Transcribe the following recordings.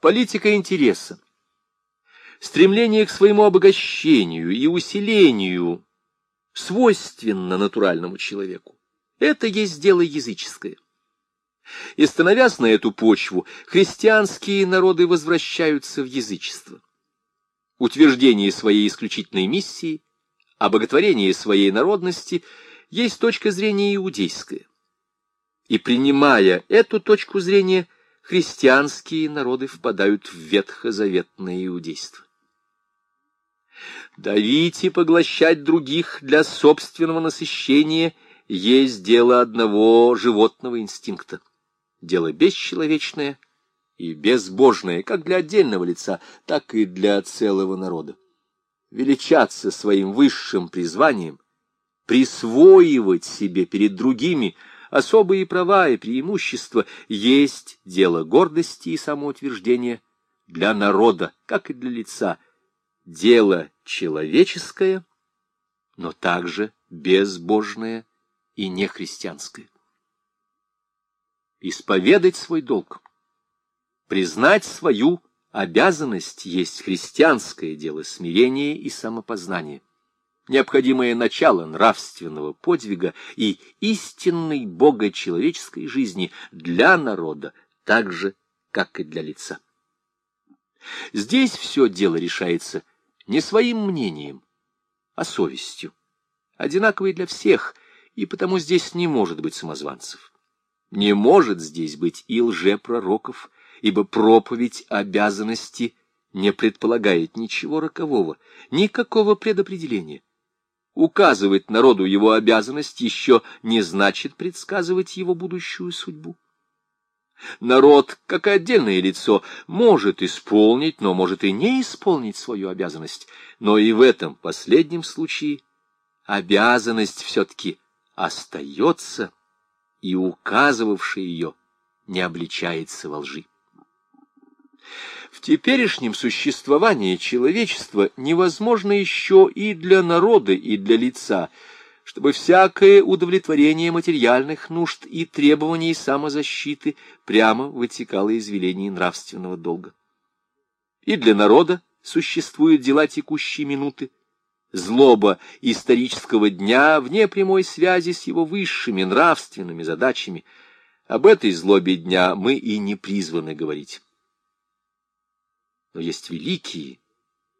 политика интереса, стремление к своему обогащению и усилению свойственно натуральному человеку. Это есть дело языческое. И становясь на эту почву, христианские народы возвращаются в язычество. Утверждение своей исключительной миссии, обоготворение своей народности есть точка зрения иудейская. И принимая эту точку зрения, христианские народы впадают в ветхозаветное иудейство. Давить и поглощать других для собственного насыщения есть дело одного животного инстинкта. Дело бесчеловечное и безбожное, как для отдельного лица, так и для целого народа. Величаться своим высшим призванием, присвоивать себе перед другими особые права и преимущества есть дело гордости и самоутверждения для народа, как и для лица – дело человеческое, но также безбожное и нехристианское. Исповедать свой долг, признать свою обязанность есть христианское дело смирения и самопознания, необходимое начало нравственного подвига и истинной богочеловеческой жизни для народа, так же, как и для лица. Здесь все дело решается не своим мнением, а совестью, одинаковой для всех, и потому здесь не может быть самозванцев. Не может здесь быть и лжепророков, ибо проповедь обязанности не предполагает ничего рокового, никакого предопределения. Указывать народу его обязанность еще не значит предсказывать его будущую судьбу. Народ, как отдельное лицо, может исполнить, но может и не исполнить свою обязанность. Но и в этом последнем случае обязанность все-таки остается, и указывавший ее не обличается во лжи. В теперешнем существовании человечества невозможно еще и для народа, и для лица – чтобы всякое удовлетворение материальных нужд и требований самозащиты прямо вытекало из велений нравственного долга. И для народа существуют дела текущей минуты, злоба исторического дня вне прямой связи с его высшими нравственными задачами. Об этой злобе дня мы и не призваны говорить. Но есть великие,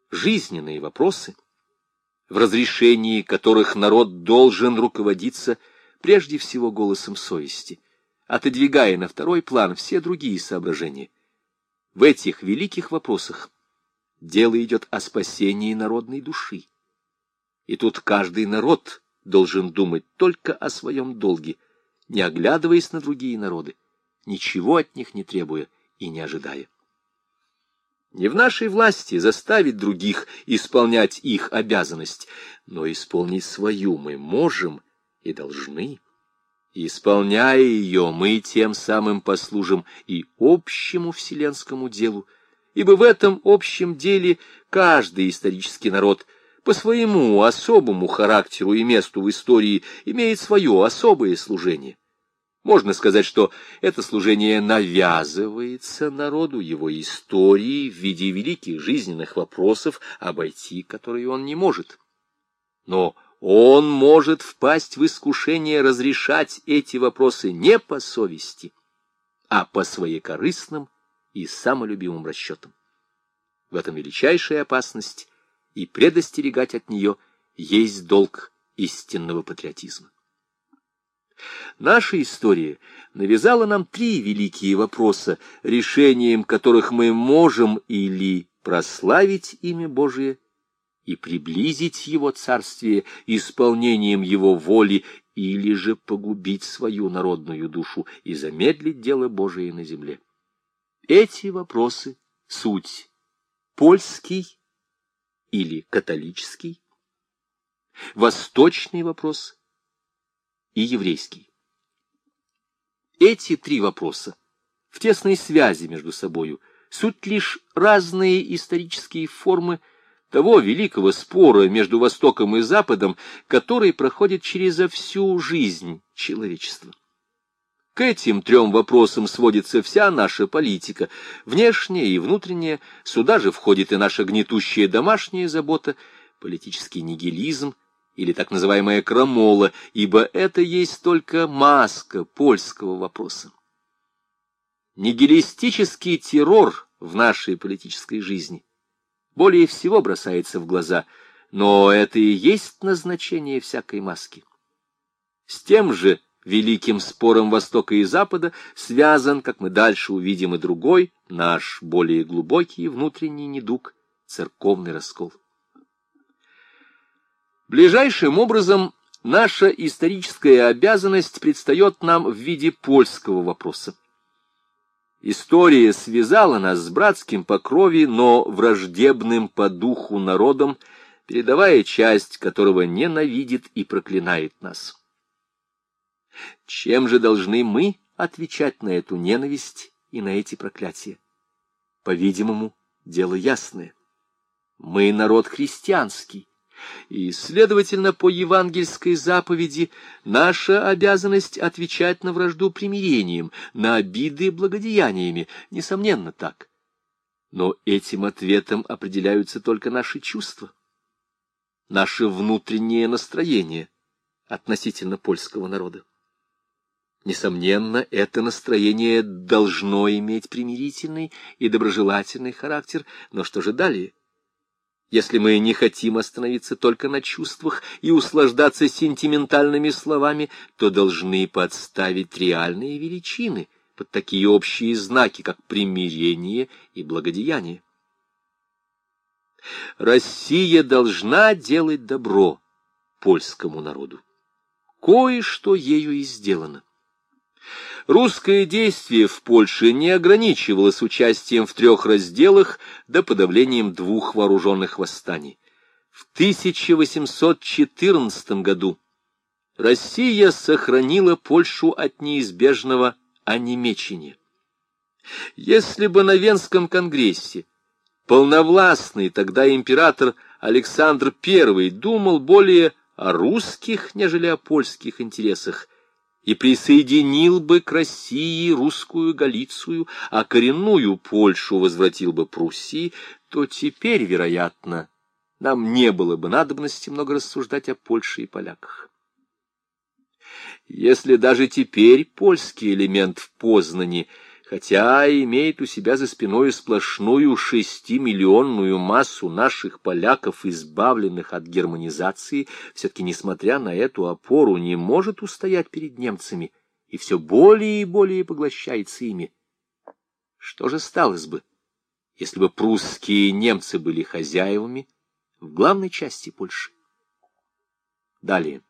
жизненные вопросы — в разрешении которых народ должен руководиться прежде всего голосом совести, отодвигая на второй план все другие соображения. В этих великих вопросах дело идет о спасении народной души. И тут каждый народ должен думать только о своем долге, не оглядываясь на другие народы, ничего от них не требуя и не ожидая. Не в нашей власти заставить других исполнять их обязанность, но исполнить свою мы можем и должны. исполняя ее, мы тем самым послужим и общему вселенскому делу, ибо в этом общем деле каждый исторический народ по своему особому характеру и месту в истории имеет свое особое служение. Можно сказать, что это служение навязывается народу его истории в виде великих жизненных вопросов, обойти которые он не может. Но он может впасть в искушение разрешать эти вопросы не по совести, а по своекорыстным и самолюбимым расчетам. В этом величайшая опасность, и предостерегать от нее есть долг истинного патриотизма. Наша история навязала нам три великие вопроса, решением которых мы можем или прославить имя Божие и приблизить Его царствие исполнением Его воли, или же погубить свою народную душу и замедлить дело Божие на земле. Эти вопросы — суть польский или католический, восточный вопрос — и еврейский. Эти три вопроса в тесной связи между собою суть лишь разные исторические формы того великого спора между Востоком и Западом, который проходит через всю жизнь человечества. К этим трем вопросам сводится вся наша политика, внешняя и внутренняя, сюда же входит и наша гнетущая домашняя забота, политический нигилизм или так называемая крамола, ибо это есть только маска польского вопроса. Нигилистический террор в нашей политической жизни более всего бросается в глаза, но это и есть назначение всякой маски. С тем же великим спором Востока и Запада связан, как мы дальше увидим, и другой, наш более глубокий внутренний недуг — церковный раскол. Ближайшим образом наша историческая обязанность предстает нам в виде польского вопроса. История связала нас с братским по крови, но враждебным по духу народом, передавая часть которого ненавидит и проклинает нас. Чем же должны мы отвечать на эту ненависть и на эти проклятия? По-видимому, дело ясное. Мы народ христианский, и, следовательно, по евангельской заповеди наша обязанность отвечать на вражду примирением, на обиды благодеяниями, несомненно так. Но этим ответом определяются только наши чувства, наше внутреннее настроение относительно польского народа. Несомненно, это настроение должно иметь примирительный и доброжелательный характер, но что же далее? Если мы не хотим остановиться только на чувствах и услаждаться сентиментальными словами, то должны подставить реальные величины под такие общие знаки, как примирение и благодеяние. Россия должна делать добро польскому народу. Кое-что ею и сделано. Русское действие в Польше не ограничивалось участием в трех разделах до подавлением двух вооруженных восстаний. В 1814 году Россия сохранила Польшу от неизбежного онемечения. Если бы на Венском конгрессе полновластный тогда император Александр I думал более о русских, нежели о польских интересах, и присоединил бы к России русскую Галицию, а коренную Польшу возвратил бы Пруссии, то теперь, вероятно, нам не было бы надобности много рассуждать о Польше и поляках. Если даже теперь польский элемент в Познани — хотя имеет у себя за спиной сплошную шестимиллионную массу наших поляков, избавленных от германизации, все-таки, несмотря на эту опору, не может устоять перед немцами и все более и более поглощается ими. Что же сталось бы, если бы прусские немцы были хозяевами в главной части Польши? Далее.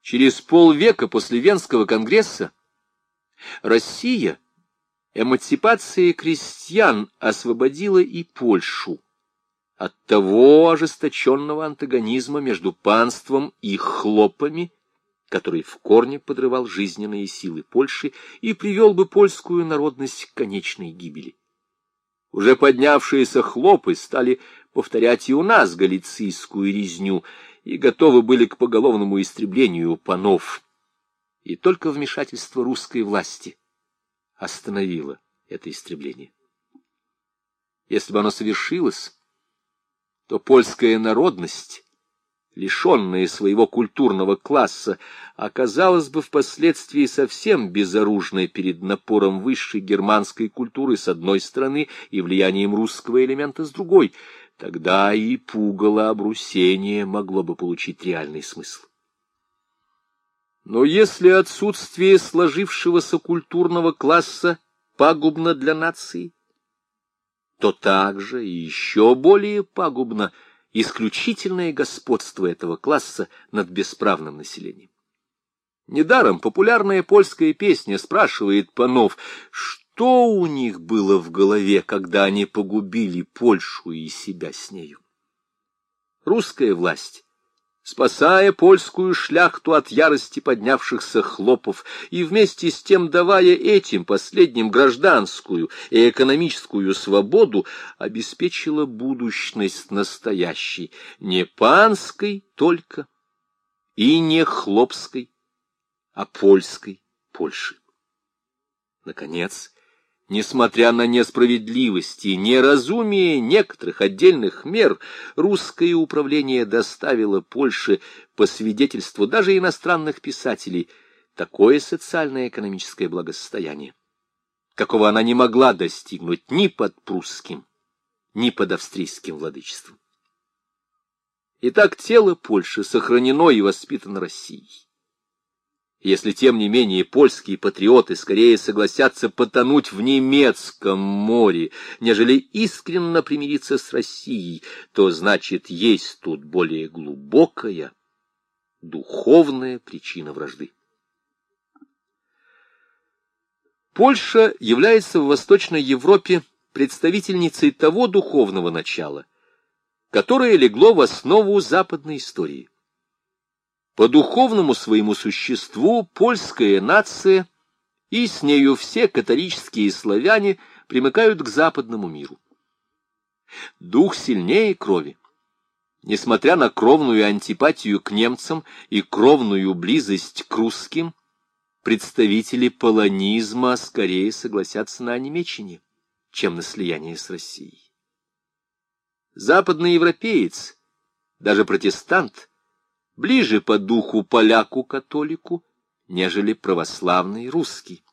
Через полвека после Венского конгресса Россия эмансипацией крестьян освободила и Польшу от того ожесточенного антагонизма между панством и хлопами, который в корне подрывал жизненные силы Польши и привел бы польскую народность к конечной гибели. Уже поднявшиеся хлопы стали повторять и у нас галицийскую резню и готовы были к поголовному истреблению панов и только вмешательство русской власти остановило это истребление. Если бы оно совершилось, то польская народность, лишенная своего культурного класса, оказалась бы впоследствии совсем безоружной перед напором высшей германской культуры с одной стороны и влиянием русского элемента с другой. Тогда и пугало обрусение могло бы получить реальный смысл. Но если отсутствие сложившегося культурного класса пагубно для нации, то также и еще более пагубно исключительное господство этого класса над бесправным населением. Недаром популярная польская песня спрашивает панов, что у них было в голове, когда они погубили Польшу и себя с нею. Русская власть спасая польскую шляхту от ярости поднявшихся хлопов и вместе с тем давая этим последним гражданскую и экономическую свободу, обеспечила будущность настоящей, не панской только и не хлопской, а польской Польши. Наконец, несмотря на несправедливость и неразумие некоторых отдельных мер, русское управление доставило Польше, по свидетельству даже иностранных писателей, такое социально-экономическое благосостояние, какого она не могла достигнуть ни под прусским, ни под австрийским владычеством. Итак, тело Польши сохранено и воспитано Россией. Если, тем не менее, польские патриоты скорее согласятся потонуть в немецком море, нежели искренно примириться с Россией, то, значит, есть тут более глубокая духовная причина вражды. Польша является в Восточной Европе представительницей того духовного начала, которое легло в основу западной истории. По духовному своему существу польская нация и с нею все католические славяне примыкают к западному миру. Дух сильнее крови. Несмотря на кровную антипатию к немцам и кровную близость к русским, представители полонизма скорее согласятся на онемечение, чем на слияние с Россией. Западный европеец, даже протестант, ближе по духу поляку-католику, нежели православный русский.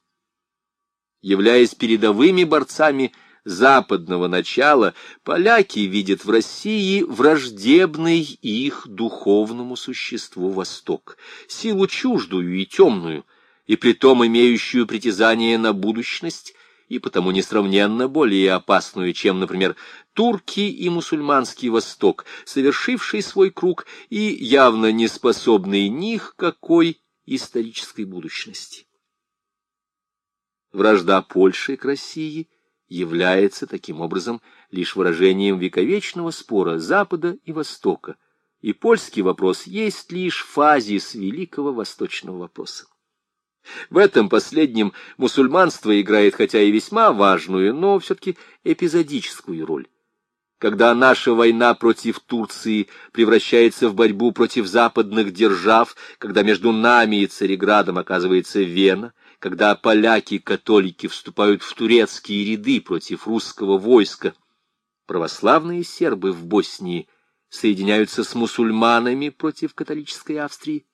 Являясь передовыми борцами западного начала, поляки видят в России враждебный их духовному существу Восток, силу чуждую и темную, и притом имеющую притязание на будущность, и потому несравненно более опасную, чем, например, турки и мусульманский Восток, совершивший свой круг и явно не способный ни к какой исторической будущности. Вражда Польши к России является таким образом лишь выражением вековечного спора Запада и Востока, и польский вопрос есть лишь фазис великого восточного вопроса. В этом последнем мусульманство играет хотя и весьма важную, но все-таки эпизодическую роль. Когда наша война против Турции превращается в борьбу против западных держав, когда между нами и Цареградом оказывается Вена, когда поляки-католики вступают в турецкие ряды против русского войска, православные сербы в Боснии соединяются с мусульманами против католической Австрии,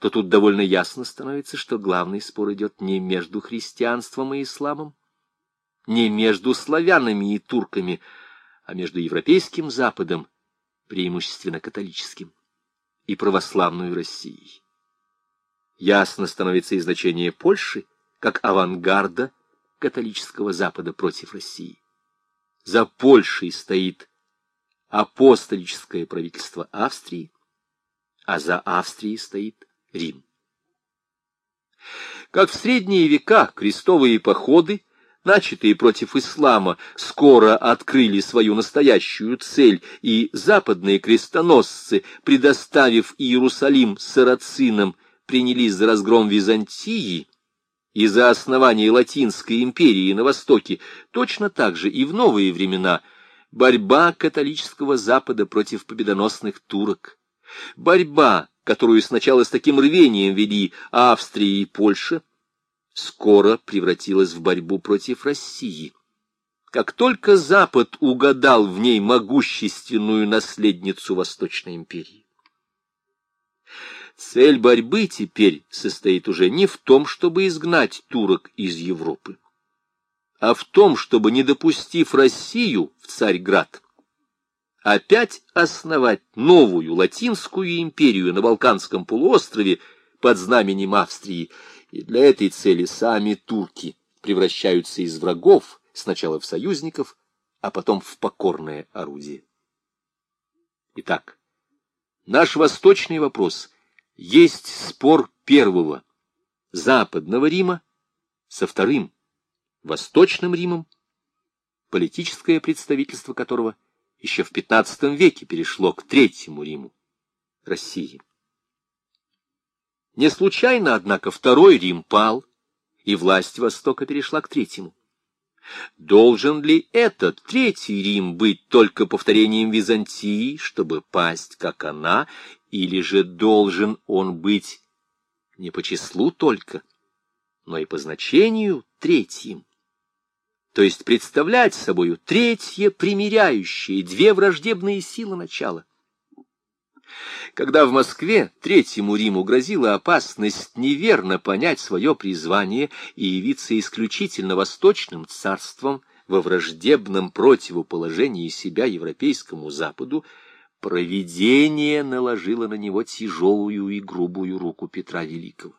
то тут довольно ясно становится, что главный спор идет не между христианством и исламом, не между славянами и турками, а между европейским Западом, преимущественно католическим, и православной Россией. Ясно становится и значение Польши как авангарда католического Запада против России. За Польшей стоит апостолическое правительство Австрии, а за Австрией стоит Рим. Как в средние века крестовые походы, начатые против ислама, скоро открыли свою настоящую цель, и западные крестоносцы, предоставив Иерусалим сарацинам, принялись за разгром Византии и за основание Латинской империи на Востоке, точно так же и в новые времена борьба католического Запада против победоносных турок, борьба которую сначала с таким рвением вели Австрия и Польша, скоро превратилась в борьбу против России. Как только Запад угадал в ней могущественную наследницу Восточной империи. Цель борьбы теперь состоит уже не в том, чтобы изгнать турок из Европы, а в том, чтобы, не допустив Россию в Царьград, опять основать новую латинскую империю на Балканском полуострове под знаменем Австрии, и для этой цели сами турки превращаются из врагов сначала в союзников, а потом в покорное орудие. Итак, наш восточный вопрос есть спор первого, западного Рима, со вторым, восточным Римом, политическое представительство которого – еще в XV веке перешло к Третьему Риму, России. Не случайно, однако, Второй Рим пал, и власть Востока перешла к Третьему. Должен ли этот Третий Рим быть только повторением Византии, чтобы пасть, как она, или же должен он быть не по числу только, но и по значению третьим. То есть представлять собою третье примиряющее две враждебные силы начала. Когда в Москве Третьему Риму грозила опасность неверно понять свое призвание и явиться исключительно восточным царством во враждебном противоположении себя Европейскому Западу, провидение наложило на него тяжелую и грубую руку Петра Великого.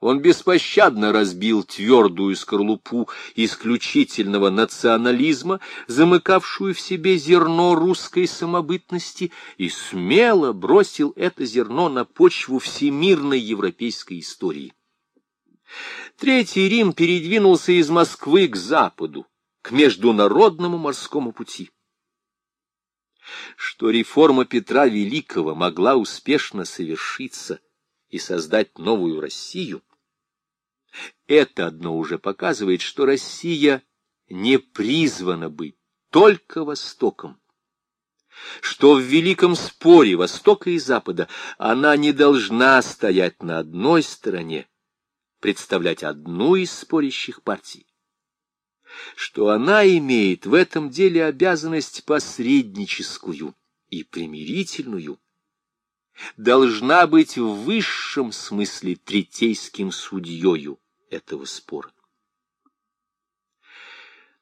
Он беспощадно разбил твердую скорлупу исключительного национализма, замыкавшую в себе зерно русской самобытности, и смело бросил это зерно на почву всемирной европейской истории. Третий Рим передвинулся из Москвы к западу, к международному морскому пути. Что реформа Петра Великого могла успешно совершиться и создать новую Россию, это одно уже показывает, что Россия не призвана быть только Востоком, что в великом споре Востока и Запада она не должна стоять на одной стороне, представлять одну из спорящих партий, что она имеет в этом деле обязанность посредническую и примирительную, должна быть в высшем смысле третейским судьею этого спора.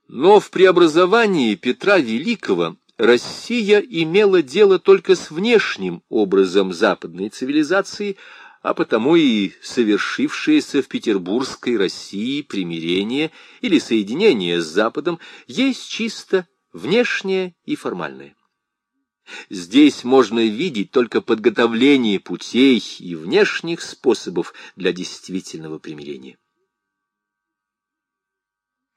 Но в преобразовании Петра Великого Россия имела дело только с внешним образом западной цивилизации, а потому и совершившееся в Петербургской России примирение или соединение с Западом есть чисто внешнее и формальное. Здесь можно видеть только подготовление путей и внешних способов для действительного примирения.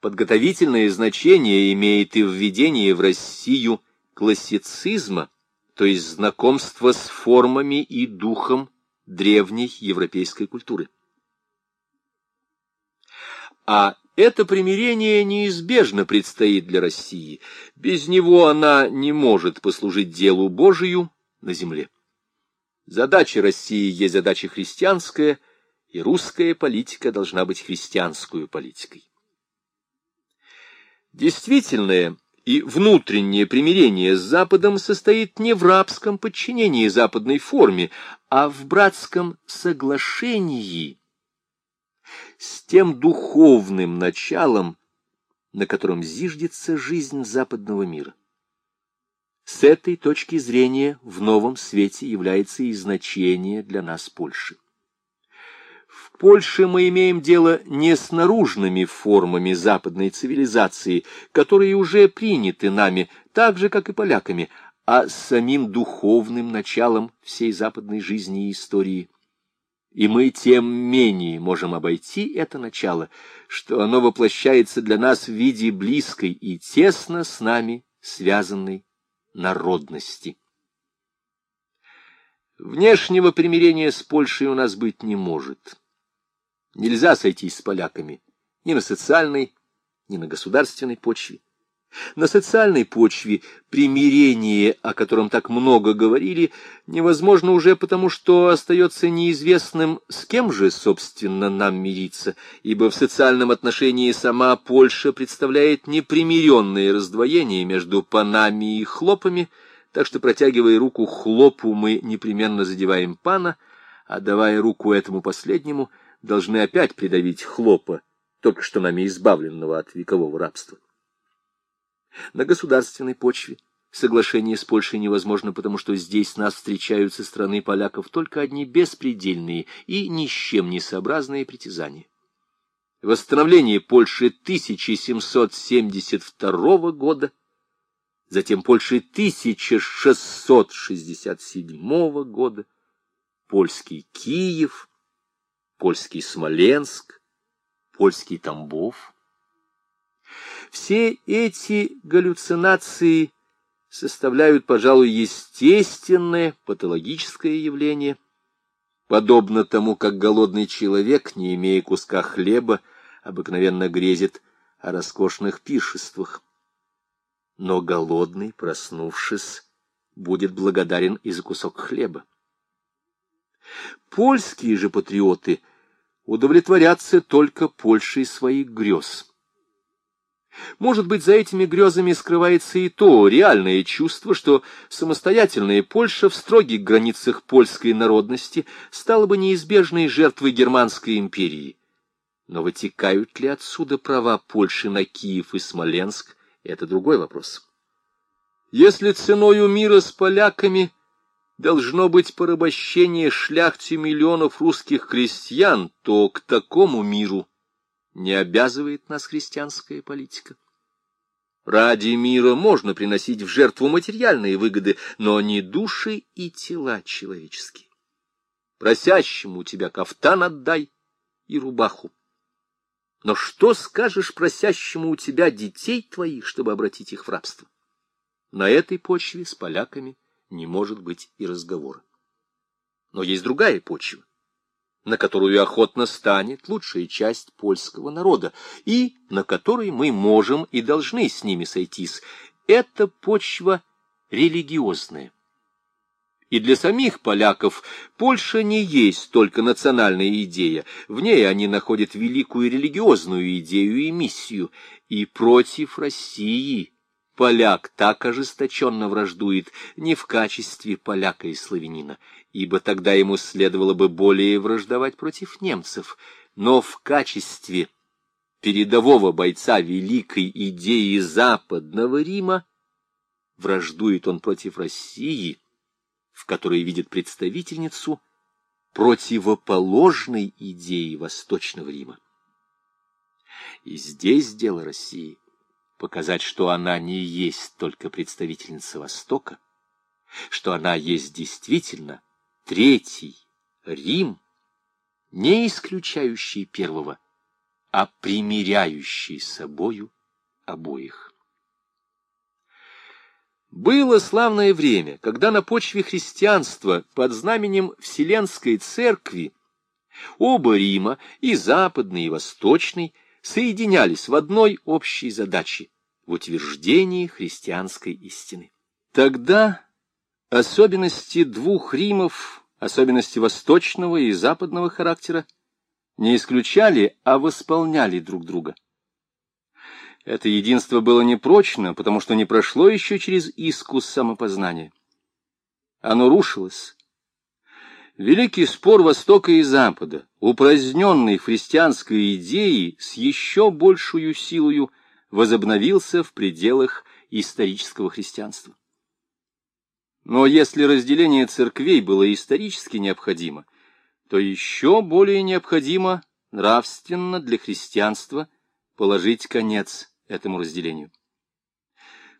Подготовительное значение имеет и введение в Россию классицизма, то есть знакомство с формами и духом древней европейской культуры. А это примирение неизбежно предстоит для России. Без него она не может послужить делу Божию на земле. Задача России есть задача христианская, и русская политика должна быть христианскую политикой. Действительное и внутреннее примирение с Западом состоит не в рабском подчинении западной форме, а в братском соглашении с тем духовным началом, на котором зиждется жизнь западного мира. С этой точки зрения в новом свете является и значение для нас Польши. В Польше мы имеем дело не с наружными формами западной цивилизации, которые уже приняты нами, так же, как и поляками, а с самим духовным началом всей западной жизни и истории – и мы тем менее можем обойти это начало, что оно воплощается для нас в виде близкой и тесно с нами связанной народности. Внешнего примирения с Польшей у нас быть не может. Нельзя сойтись с поляками ни на социальной, ни на государственной почве. На социальной почве примирение, о котором так много говорили, невозможно уже потому, что остается неизвестным, с кем же, собственно, нам мириться, ибо в социальном отношении сама Польша представляет непримиренное раздвоение между панами и хлопами, так что, протягивая руку хлопу, мы непременно задеваем пана, а давая руку этому последнему, должны опять придавить хлопа, только что нами избавленного от векового рабства. На государственной почве соглашение с Польшей невозможно, потому что здесь нас встречают со стороны поляков только одни беспредельные и ни с чем не сообразные притязания. Восстановление Польши 1772 года, затем Польши 1667 года, польский Киев, польский Смоленск, польский Тамбов — все эти галлюцинации составляют, пожалуй, естественное патологическое явление, подобно тому, как голодный человек, не имея куска хлеба, обыкновенно грезит о роскошных пиршествах. Но голодный, проснувшись, будет благодарен и за кусок хлеба. Польские же патриоты удовлетворяться только Польшей своих грез. Может быть, за этими грезами скрывается и то реальное чувство, что самостоятельная Польша в строгих границах польской народности стала бы неизбежной жертвой Германской империи. Но вытекают ли отсюда права Польши на Киев и Смоленск, это другой вопрос. Если ценою мира с поляками должно быть порабощение шляхти миллионов русских крестьян, то к такому миру не обязывает нас христианская политика. Ради мира можно приносить в жертву материальные выгоды, но не души и тела человеческие. Просящему тебя кафтан отдай и рубаху. Но что скажешь просящему у тебя детей твоих, чтобы обратить их в рабство? На этой почве с поляками не может быть и разговора. Но есть другая почва на которую охотно станет лучшая часть польского народа, и на которой мы можем и должны с ними сойтись. Это почва религиозная. И для самих поляков Польша не есть только национальная идея, в ней они находят великую религиозную идею и миссию, и против России поляк так ожесточенно враждует не в качестве поляка и славянина, ибо тогда ему следовало бы более враждовать против немцев, но в качестве передового бойца великой идеи Западного Рима враждует он против России, в которой видит представительницу противоположной идеи Восточного Рима. И здесь дело России — показать, что она не есть только представительница Востока, что она есть действительно третий Рим, не исключающий первого, а примиряющий собою обоих. Было славное время, когда на почве христианства под знаменем Вселенской Церкви оба Рима, и западный, и восточный, соединялись в одной общей задаче — в утверждении христианской истины. Тогда особенности двух Римов, особенности восточного и западного характера, не исключали, а восполняли друг друга. Это единство было непрочно, потому что не прошло еще через искус самопознания. Оно рушилось, Великий спор Востока и Запада, упраздненный в христианской идее с еще большую силою, возобновился в пределах исторического христианства. Но если разделение церквей было исторически необходимо, то еще более необходимо нравственно для христианства положить конец этому разделению.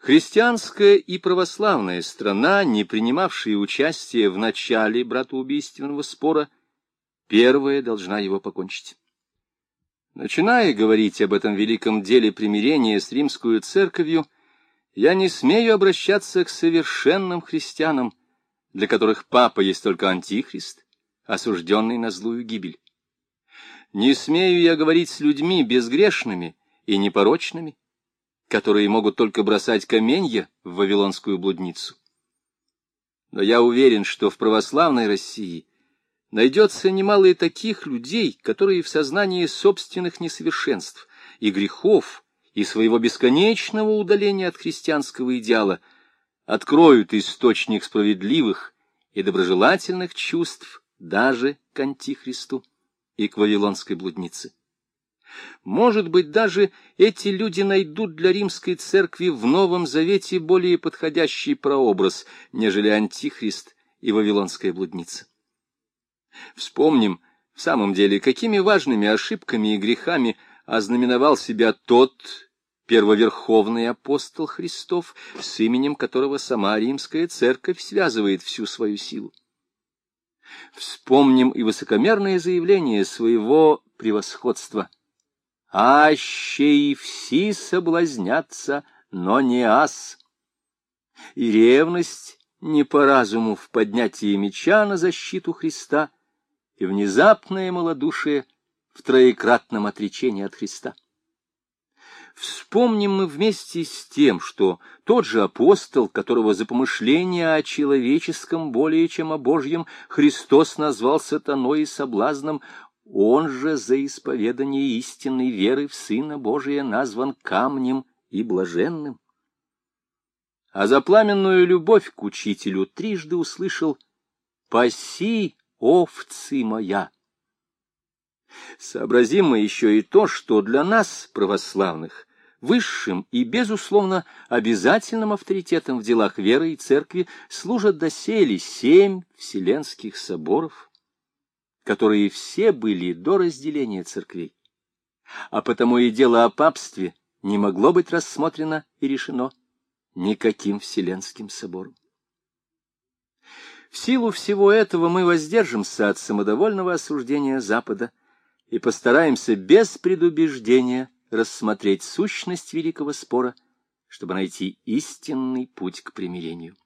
Христианская и православная страна, не принимавшие участие в начале братоубийственного спора, первая должна его покончить. Начиная говорить об этом великом деле примирения с римскую церковью, я не смею обращаться к совершенным христианам, для которых папа есть только антихрист, осужденный на злую гибель. Не смею я говорить с людьми безгрешными и непорочными, которые могут только бросать каменья в вавилонскую блудницу. Но я уверен, что в православной России найдется немало и таких людей, которые в сознании собственных несовершенств и грехов и своего бесконечного удаления от христианского идеала откроют источник справедливых и доброжелательных чувств даже к Антихристу и к вавилонской блуднице. Может быть, даже эти люди найдут для римской церкви в Новом Завете более подходящий прообраз, нежели Антихрист и Вавилонская блудница. Вспомним, в самом деле, какими важными ошибками и грехами ознаменовал себя тот первоверховный апостол Христов, с именем которого сама римская церковь связывает всю свою силу. Вспомним и высокомерное заявление своего превосходства – аще и все соблазнятся, но не ас. И ревность не по разуму в поднятии меча на защиту Христа, и внезапное малодушие в троекратном отречении от Христа. Вспомним мы вместе с тем, что тот же апостол, которого за помышление о человеческом более чем о Божьем Христос назвал сатаной и соблазном, он же за исповедание истинной веры в Сына Божия назван камнем и блаженным. А за пламенную любовь к учителю трижды услышал «Паси, овцы моя!» Сообразим еще и то, что для нас, православных, высшим и, безусловно, обязательным авторитетом в делах веры и церкви служат доселе семь вселенских соборов, которые все были до разделения церквей. А потому и дело о папстве не могло быть рассмотрено и решено никаким вселенским собором. В силу всего этого мы воздержимся от самодовольного осуждения Запада и постараемся без предубеждения рассмотреть сущность великого спора, чтобы найти истинный путь к примирению.